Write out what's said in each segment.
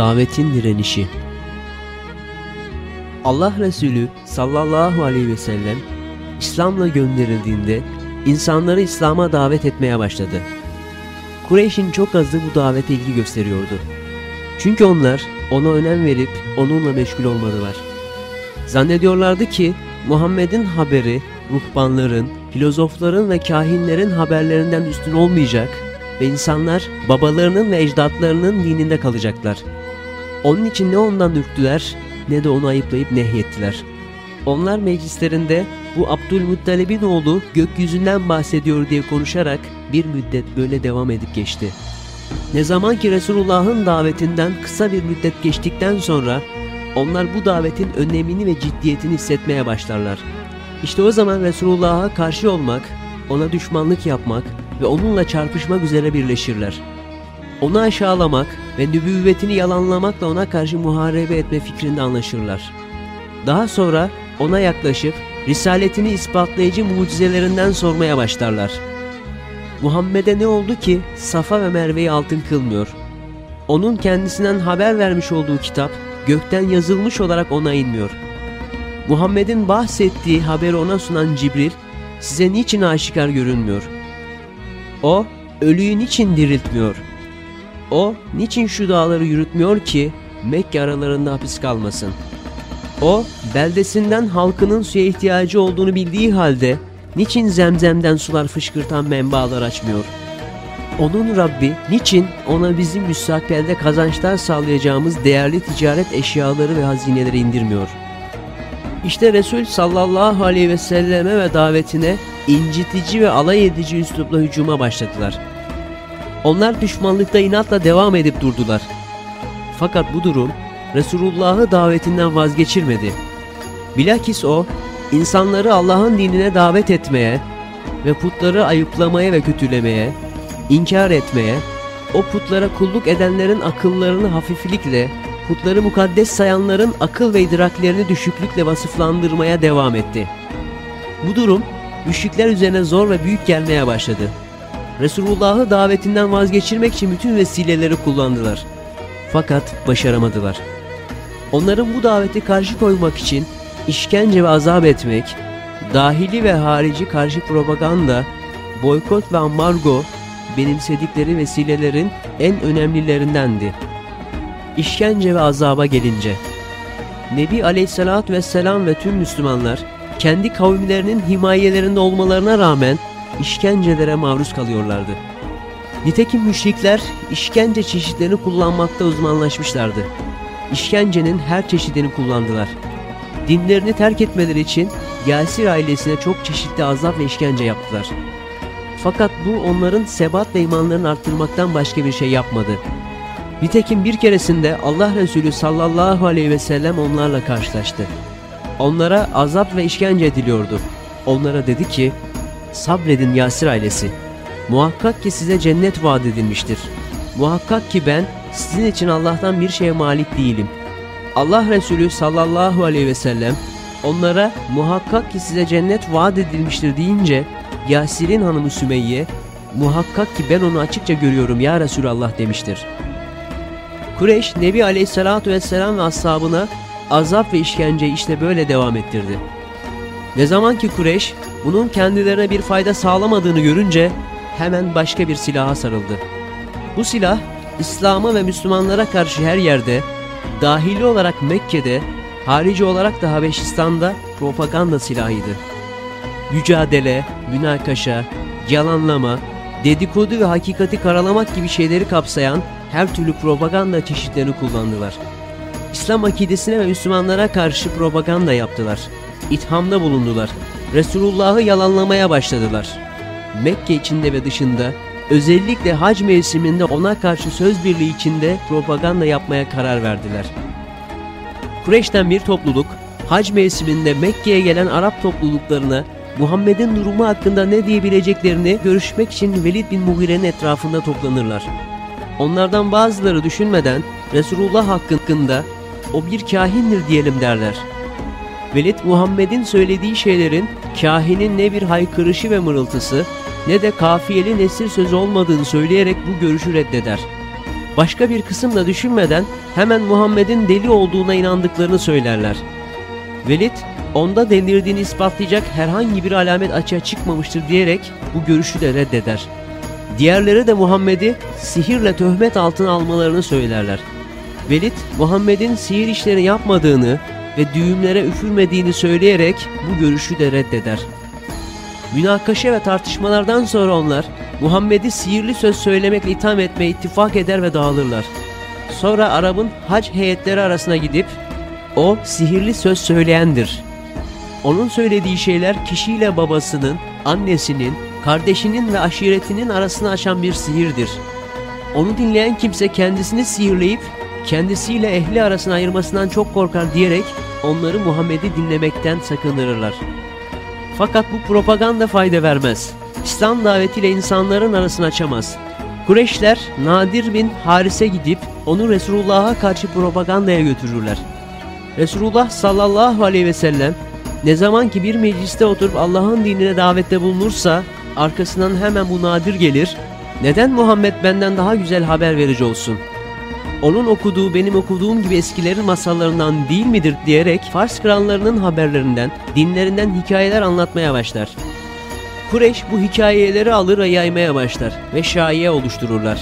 Davetin direnişi Allah Resulü sallallahu aleyhi ve sellem İslam'la gönderildiğinde insanları İslam'a davet etmeye başladı. Kureyş'in çok azı bu davete ilgi gösteriyordu. Çünkü onlar ona önem verip onunla meşgul olmadılar. Zannediyorlardı ki Muhammed'in haberi ruhbanların, filozofların ve kahinlerin haberlerinden üstün olmayacak ve insanlar babalarının ve ecdatlarının dininde kalacaklar. Onun için ne ondan ürktüler ne de onu ayıplayıp nehyettiler. Onlar meclislerinde bu Abdülmuttalib'in oğlu gökyüzünden bahsediyor diye konuşarak bir müddet böyle devam edip geçti. Ne zaman ki Resulullah'ın davetinden kısa bir müddet geçtikten sonra onlar bu davetin önemini ve ciddiyetini hissetmeye başlarlar. İşte o zaman Resulullah'a karşı olmak, ona düşmanlık yapmak ve onunla çarpışmak üzere birleşirler. Onu aşağılamak ve nübüvvetini yalanlamakla ona karşı muharebe etme fikrinde anlaşırlar. Daha sonra ona yaklaşıp risaletini ispatlayıcı mucizelerinden sormaya başlarlar. Muhammed'e ne oldu ki Safa ve Merve'yi altın kılmıyor? Onun kendisinden haber vermiş olduğu kitap gökten yazılmış olarak ona inmiyor. Muhammed'in bahsettiği haberi ona sunan Cibril size niçin aşikar görünmüyor? O ölüyü niçin diriltmiyor? O niçin şu dağları yürütmüyor ki Mekke aralarında hapis kalmasın? O beldesinden halkının suya ihtiyacı olduğunu bildiği halde niçin zemzemden sular fışkırtan menbaalar açmıyor? Onun Rabbi niçin ona bizim müstakbelde kazançlar sağlayacağımız değerli ticaret eşyaları ve hazineleri indirmiyor? İşte Resul sallallahu aleyhi ve selleme ve davetine incitici ve alay edici üslupla hücuma başladılar. Onlar düşmanlıkta inatla devam edip durdular. Fakat bu durum Resulullah'ı davetinden vazgeçirmedi. Bilakis o, insanları Allah'ın dinine davet etmeye ve putları ayıplamaya ve kötülemeye, inkar etmeye, o putlara kulluk edenlerin akıllarını hafiflikle, putları mukaddes sayanların akıl ve idraklerini düşüklükle vasıflandırmaya devam etti. Bu durum, müşrikler üzerine zor ve büyük gelmeye başladı. Resulullah'ı davetinden vazgeçirmek için bütün vesileleri kullandılar. Fakat başaramadılar. Onların bu daveti karşı koymak için işkence ve azap etmek, dahili ve harici karşı propaganda, boykot ve ambargo benimsedikleri vesilelerin en önemlilerindendi. İşkence ve azaba gelince, Nebi Aleyhisselatü Vesselam ve tüm Müslümanlar kendi kavimlerinin himayelerinde olmalarına rağmen işkencelere maruz kalıyorlardı. Nitekim müşrikler işkence çeşitlerini kullanmakta uzmanlaşmışlardı. İşkencenin her çeşidini kullandılar. Dinlerini terk etmeleri için Yasir ailesine çok çeşitli azap ve işkence yaptılar. Fakat bu onların sebat ve imanlarını arttırmaktan başka bir şey yapmadı. Nitekim bir keresinde Allah Resulü sallallahu aleyhi ve sellem onlarla karşılaştı. Onlara azap ve işkence ediliyordu. Onlara dedi ki, sabredin Yasir ailesi. Muhakkak ki size cennet vaat edilmiştir. Muhakkak ki ben sizin için Allah'tan bir şeye malik değilim. Allah Resulü sallallahu aleyhi ve sellem onlara muhakkak ki size cennet vaat edilmiştir deyince Yasir'in hanımı Sümeyye muhakkak ki ben onu açıkça görüyorum ya Resulallah demiştir. Kureyş Nebi Aleyhisselatü Vesselam ve ashabına azap ve işkence işte böyle devam ettirdi. Ne zaman ki Kureyş bunun kendilerine bir fayda sağlamadığını görünce hemen başka bir silaha sarıldı. Bu silah İslam'a ve Müslümanlara karşı her yerde, dahili olarak Mekke'de, harici olarak da Habeşistan'da propaganda silahıydı. Mücadele, münakaşa, yalanlama, dedikodu ve hakikati karalamak gibi şeyleri kapsayan her türlü propaganda çeşitlerini kullandılar. İslam akidesine ve Müslümanlara karşı propaganda yaptılar. İthamda bulundular. Resulullah'ı yalanlamaya başladılar. Mekke içinde ve dışında özellikle hac mevsiminde ona karşı söz birliği içinde propaganda yapmaya karar verdiler. Kureyş'ten bir topluluk hac mevsiminde Mekke'ye gelen Arap topluluklarına Muhammed'in durumu hakkında ne diyebileceklerini görüşmek için Velid bin Mughire'nin etrafında toplanırlar. Onlardan bazıları düşünmeden Resulullah hakkında o bir kahindir diyelim derler. Velid Muhammed'in söylediği şeylerin kahinin ne bir haykırışı ve mırıltısı ne de kafiyeli nesir sözü olmadığını söyleyerek bu görüşü reddeder. Başka bir kısım da düşünmeden hemen Muhammed'in deli olduğuna inandıklarını söylerler. Velid, onda delirdiğini ispatlayacak herhangi bir alamet açığa çıkmamıştır diyerek bu görüşü de reddeder. Diğerleri de Muhammed'i sihirle töhmet altına almalarını söylerler. Velid, Muhammed'in sihir işleri yapmadığını ve düğümlere üfürmediğini söyleyerek bu görüşü de reddeder. Münakaşa ve tartışmalardan sonra onlar Muhammed'i sihirli söz söylemekle itham etmeye ittifak eder ve dağılırlar. Sonra Arap'ın hac heyetleri arasına gidip o sihirli söz söyleyendir. Onun söylediği şeyler kişiyle babasının, annesinin, kardeşinin ve aşiretinin arasını açan bir sihirdir. Onu dinleyen kimse kendisini sihirleyip kendisiyle ehli arasını ayırmasından çok korkar diyerek onları Muhammed'i dinlemekten sakındırırlar. Fakat bu propaganda fayda vermez. İslam davetiyle insanların arasını açamaz. Kureyşler Nadir bin Haris'e gidip onu Resulullah'a karşı propagandaya götürürler. Resulullah sallallahu aleyhi ve sellem ne zaman ki bir mecliste oturup Allah'ın dinine davette bulunursa arkasından hemen bu nadir gelir. Neden Muhammed benden daha güzel haber verici olsun? Onun okuduğu benim okuduğum gibi eskilerin masallarından değil midir diyerek Fars krallarının haberlerinden, dinlerinden hikayeler anlatmaya başlar. Kureyş bu hikayeleri alır ve yaymaya başlar ve şaiye oluştururlar.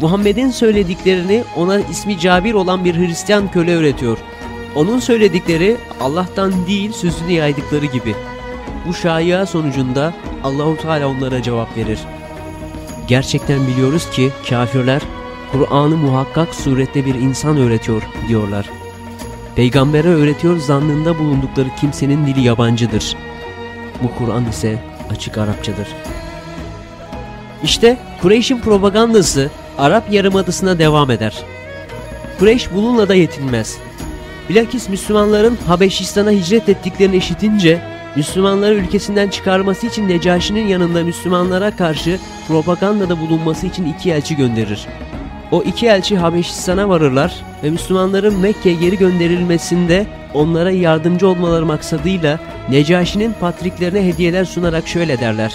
Muhammed'in söylediklerini ona ismi Cabir olan bir Hristiyan köle öğretiyor. Onun söyledikleri Allah'tan değil sözünü yaydıkları gibi. Bu şaiya sonucunda Allahu Teala onlara cevap verir. Gerçekten biliyoruz ki kafirler Kur'an'ı muhakkak surette bir insan öğretiyor diyorlar. Peygambere öğretiyor zannında bulundukları kimsenin dili yabancıdır. Bu Kur'an ise açık Arapçadır. İşte Kureyş'in propagandası Arap Yarımadası'na devam eder. Kureyş bununla da yetinmez. Bilakis Müslümanların Habeşistan'a hicret ettiklerini işitince Müslümanları ülkesinden çıkarması için Necaşi'nin yanında Müslümanlara karşı propagandada bulunması için iki elçi gönderir. O iki elçi Habeşistan'a varırlar ve Müslümanların Mekke'ye geri gönderilmesinde onlara yardımcı olmaları maksadıyla Necaşi'nin patriklerine hediyeler sunarak şöyle derler.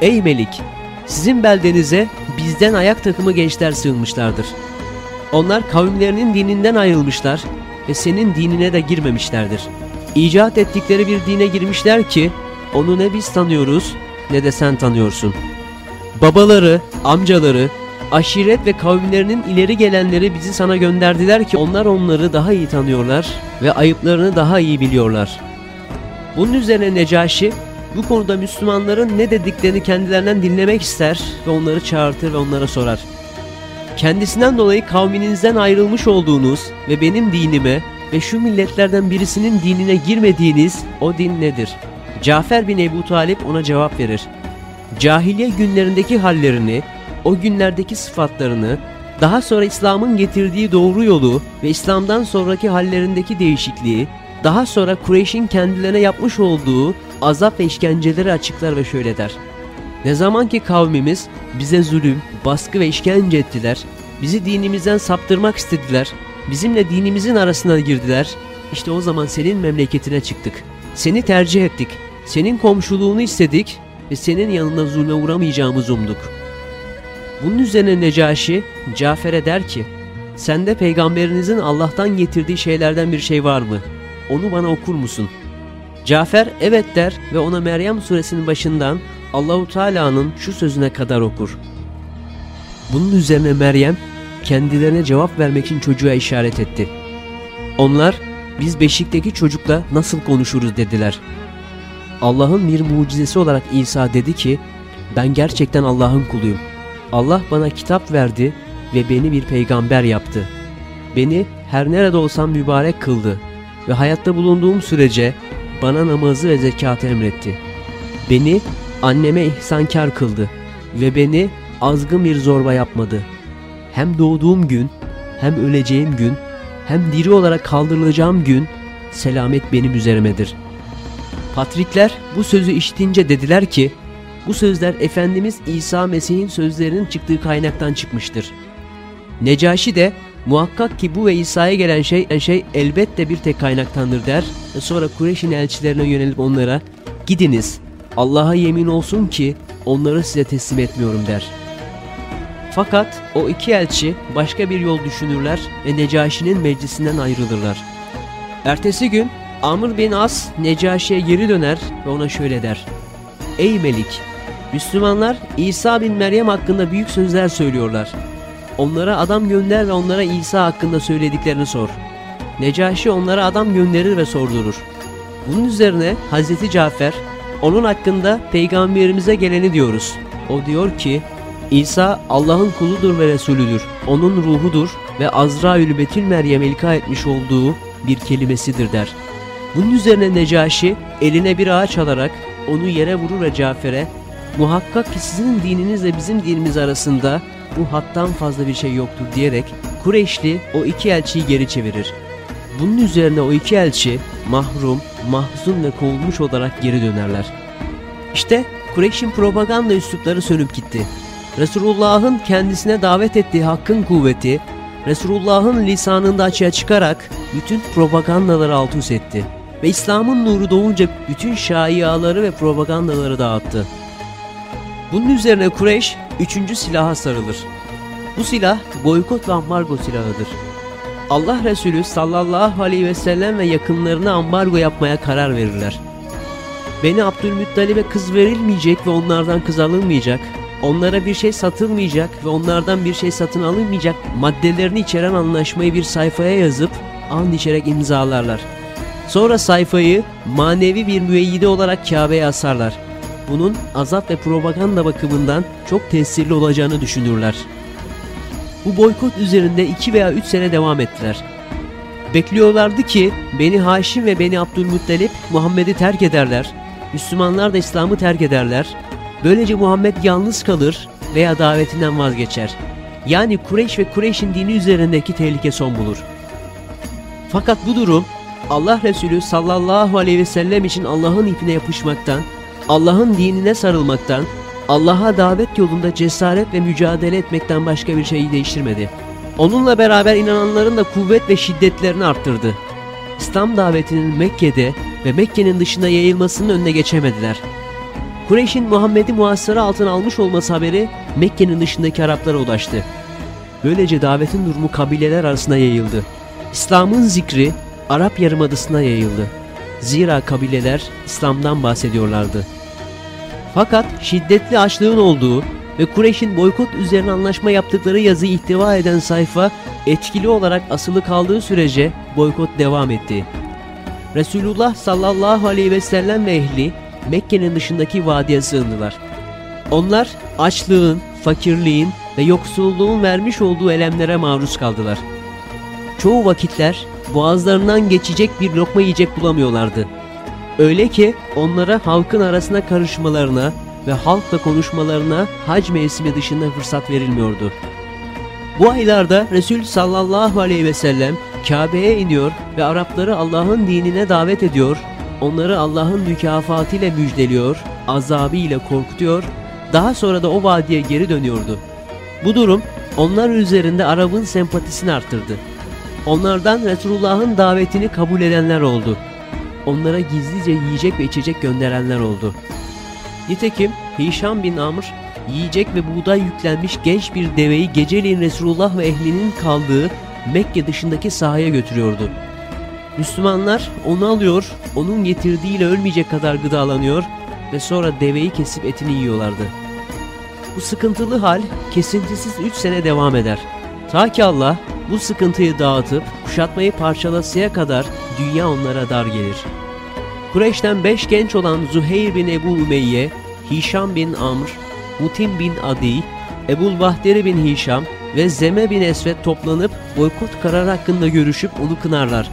Ey Melik! Sizin beldenize bizden ayak takımı gençler sığınmışlardır. Onlar kavimlerinin dininden ayrılmışlar ve senin dinine de girmemişlerdir. İcat ettikleri bir dine girmişler ki onu ne biz tanıyoruz ne de sen tanıyorsun. Babaları, amcaları, aşiret ve kavimlerinin ileri gelenleri bizi sana gönderdiler ki onlar onları daha iyi tanıyorlar ve ayıplarını daha iyi biliyorlar. Bunun üzerine Necaşi bu konuda Müslümanların ne dediklerini kendilerinden dinlemek ister ve onları çağırtır ve onlara sorar. Kendisinden dolayı kavminizden ayrılmış olduğunuz ve benim dinime ve şu milletlerden birisinin dinine girmediğiniz o din nedir? Cafer bin Ebu Talip ona cevap verir. Cahiliye günlerindeki hallerini, o günlerdeki sıfatlarını, daha sonra İslam'ın getirdiği doğru yolu ve İslam'dan sonraki hallerindeki değişikliği, daha sonra Kureyş'in kendilerine yapmış olduğu azap ve işkenceleri açıklar ve şöyle der. Ne zaman ki kavmimiz bize zulüm, baskı ve işkence ettiler, bizi dinimizden saptırmak istediler, bizimle dinimizin arasına girdiler, işte o zaman senin memleketine çıktık. Seni tercih ettik, senin komşuluğunu istedik ve senin yanında zulme uğramayacağımızı umduk. Bunun üzerine Necaşi, Cafer'e der ki, sende peygamberinizin Allah'tan getirdiği şeylerden bir şey var mı? Onu bana okur musun? Cafer evet der ve ona Meryem suresinin başından Allahu Teala'nın şu sözüne kadar okur. Bunun üzerine Meryem kendilerine cevap vermek için çocuğa işaret etti. Onlar biz beşikteki çocukla nasıl konuşuruz dediler. Allah'ın bir mucizesi olarak İsa dedi ki ben gerçekten Allah'ın kuluyum. Allah bana kitap verdi ve beni bir peygamber yaptı. Beni her nerede olsam mübarek kıldı ve hayatta bulunduğum sürece bana namazı ve zekatı emretti. Beni anneme ihsankar kıldı ve beni azgın bir zorba yapmadı. Hem doğduğum gün, hem öleceğim gün, hem diri olarak kaldırılacağım gün selamet benim üzeremedir. Patrikler bu sözü işitince dediler ki, bu sözler Efendimiz İsa Mesih'in sözlerinin çıktığı kaynaktan çıkmıştır. Necaşi de muhakkak ki bu ve İsa'ya gelen şey, şey elbette bir tek kaynaktandır der ve sonra Kureyş'in elçilerine yönelip onlara gidiniz Allah'a yemin olsun ki onları size teslim etmiyorum der. Fakat o iki elçi başka bir yol düşünürler ve Necaşi'nin meclisinden ayrılırlar. Ertesi gün Amr bin As Necaşi'ye geri döner ve ona şöyle der. Ey Melik! Müslümanlar İsa bin Meryem hakkında büyük sözler söylüyorlar. Onlara adam gönder ve onlara İsa hakkında söylediklerini sor. Necaşi onlara adam gönderir ve sordurur. Bunun üzerine Hazreti Cafer onun hakkında peygamberimize geleni diyoruz. O diyor ki İsa Allah'ın kuludur ve Resulüdür. Onun ruhudur ve Azraül Betül Meryem ilka etmiş olduğu bir kelimesidir der. Bunun üzerine Necaşi eline bir ağaç alarak onu yere vurur ve Cafer'e muhakkak ki sizin dininizle bizim dinimiz arasında bu hattan fazla bir şey yoktur diyerek Kureyşli o iki elçiyi geri çevirir. Bunun üzerine o iki elçi mahrum, mahzun ve kovulmuş olarak geri dönerler. İşte Kureyş'in propaganda üslupları sönüp gitti. Resulullah'ın kendisine davet ettiği hakkın kuvveti, Resulullah'ın lisanında açığa çıkarak bütün propagandaları alt üst etti. Ve İslam'ın nuru doğunca bütün şaiaları ve propagandaları dağıttı. Bunun üzerine Kureyş üçüncü silaha sarılır. Bu silah boykot ve ambargo silahıdır. Allah Resulü sallallahu aleyhi ve sellem ve yakınlarına ambargo yapmaya karar verirler. Beni Abdülmuttalib'e kız verilmeyecek ve onlardan kız alınmayacak, onlara bir şey satılmayacak ve onlardan bir şey satın alınmayacak maddelerini içeren anlaşmayı bir sayfaya yazıp and içerek imzalarlar. Sonra sayfayı manevi bir müeyyide olarak Kabe'ye asarlar. Bunun azap ve propaganda bakımından çok tesirli olacağını düşünürler. Bu boykot üzerinde 2 veya 3 sene devam ettiler. Bekliyorlardı ki Beni Haşim ve Beni Abdülmuttalip Muhammed'i terk ederler. Müslümanlar da İslam'ı terk ederler. Böylece Muhammed yalnız kalır veya davetinden vazgeçer. Yani Kureyş ve Kureyş'in dini üzerindeki tehlike son bulur. Fakat bu durum Allah Resulü sallallahu aleyhi ve sellem için Allah'ın ipine yapışmaktan, Allah'ın dinine sarılmaktan, Allah'a davet yolunda cesaret ve mücadele etmekten başka bir şeyi değiştirmedi. Onunla beraber inananların da kuvvet ve şiddetlerini arttırdı. İslam davetinin Mekke'de ve Mekke'nin dışında yayılmasının önüne geçemediler. Kureyş'in Muhammed'i muhasara altına almış olması haberi Mekke'nin dışındaki Araplara ulaştı. Böylece davetin durumu kabileler arasında yayıldı. İslam'ın zikri Arap Yarımadası'na yayıldı. Zira kabileler İslam'dan bahsediyorlardı. Fakat şiddetli açlığın olduğu ve Kureyş'in boykot üzerine anlaşma yaptıkları yazı ihtiva eden sayfa etkili olarak asılı kaldığı sürece boykot devam etti. Resulullah sallallahu aleyhi ve sellem ve ehli Mekke'nin dışındaki vadiye sığındılar. Onlar açlığın, fakirliğin ve yoksulluğun vermiş olduğu elemlere maruz kaldılar. Çoğu vakitler boğazlarından geçecek bir lokma yiyecek bulamıyorlardı. Öyle ki onlara halkın arasına karışmalarına ve halkla konuşmalarına hac mevsimi dışında fırsat verilmiyordu. Bu aylarda Resul sallallahu aleyhi ve sellem Kabe'ye iniyor ve Arapları Allah'ın dinine davet ediyor, onları Allah'ın mükafatıyla müjdeliyor, azabıyla korkutuyor, daha sonra da o vadiye geri dönüyordu. Bu durum onlar üzerinde Arap'ın sempatisini arttırdı. Onlardan Resulullah'ın davetini kabul edenler oldu. Onlara gizlice yiyecek ve içecek gönderenler oldu. Nitekim Hişam bin Amr yiyecek ve buğday yüklenmiş genç bir deveyi geceliğin Resulullah ve ehlinin kaldığı Mekke dışındaki sahaya götürüyordu. Müslümanlar onu alıyor, onun getirdiğiyle ölmeyecek kadar gıdalanıyor ve sonra deveyi kesip etini yiyorlardı. Bu sıkıntılı hal kesintisiz 3 sene devam eder. Ta ki Allah bu sıkıntıyı dağıtıp kuşatmayı parçalasıya kadar dünya onlara dar gelir. Kureyş'ten beş genç olan Zuheyr bin Ebu Ümeyye, Hişam bin Amr, Mutim bin Adi, Ebul Bahteri bin Hişam ve Zeme bin Esved toplanıp boykot kararı hakkında görüşüp onu kınarlar.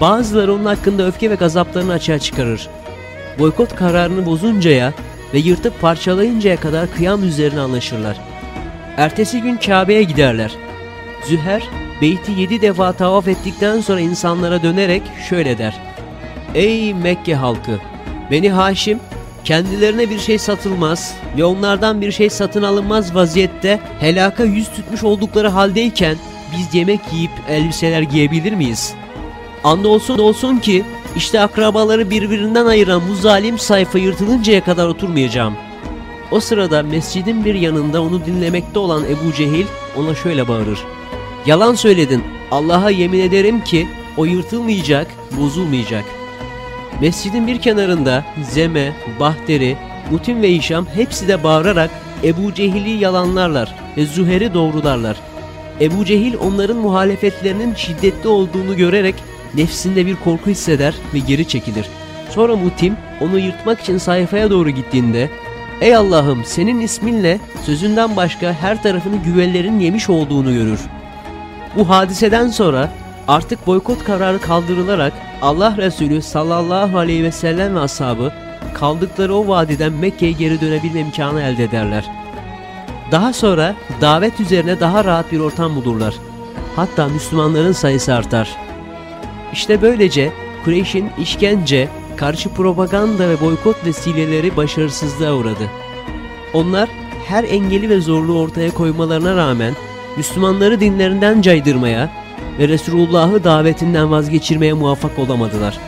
Bazıları onun hakkında öfke ve gazaplarını açığa çıkarır. Boykot kararını bozuncaya ve yırtıp parçalayıncaya kadar kıyam üzerine anlaşırlar. Ertesi gün Kabe'ye giderler. Züher, beyti yedi defa tavaf ettikten sonra insanlara dönerek şöyle der. Ey Mekke halkı! Beni Haşim, kendilerine bir şey satılmaz ve onlardan bir şey satın alınmaz vaziyette helaka yüz tutmuş oldukları haldeyken biz yemek yiyip elbiseler giyebilir miyiz? Andolsun olsun ki işte akrabaları birbirinden ayıran bu zalim sayfa yırtılıncaya kadar oturmayacağım. O sırada mescidin bir yanında onu dinlemekte olan Ebu Cehil ona şöyle bağırır. Yalan söyledin. Allah'a yemin ederim ki o yırtılmayacak, bozulmayacak. Mescidin bir kenarında Zeme, Bahteri, Mutim ve İşam hepsi de bağırarak Ebu Cehil'i yalanlarlar ve Züher'i doğrularlar. Ebu Cehil onların muhalefetlerinin şiddetli olduğunu görerek nefsinde bir korku hisseder ve geri çekilir. Sonra Mutim onu yırtmak için sayfaya doğru gittiğinde Ey Allah'ım senin isminle sözünden başka her tarafını güvellerin yemiş olduğunu görür. Bu hadiseden sonra artık boykot kararı kaldırılarak Allah Resulü sallallahu aleyhi ve sellem ve ashabı kaldıkları o vadiden Mekke'ye geri dönebilme imkanı elde ederler. Daha sonra davet üzerine daha rahat bir ortam bulurlar. Hatta Müslümanların sayısı artar. İşte böylece Kureyş'in işkence, karşı propaganda ve boykot vesileleri başarısızlığa uğradı. Onlar her engeli ve zorluğu ortaya koymalarına rağmen Müslümanları dinlerinden caydırmaya ve Resulullah'ı davetinden vazgeçirmeye muvaffak olamadılar.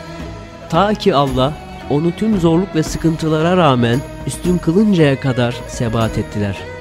Ta ki Allah onu tüm zorluk ve sıkıntılara rağmen üstün kılıncaya kadar sebat ettiler.''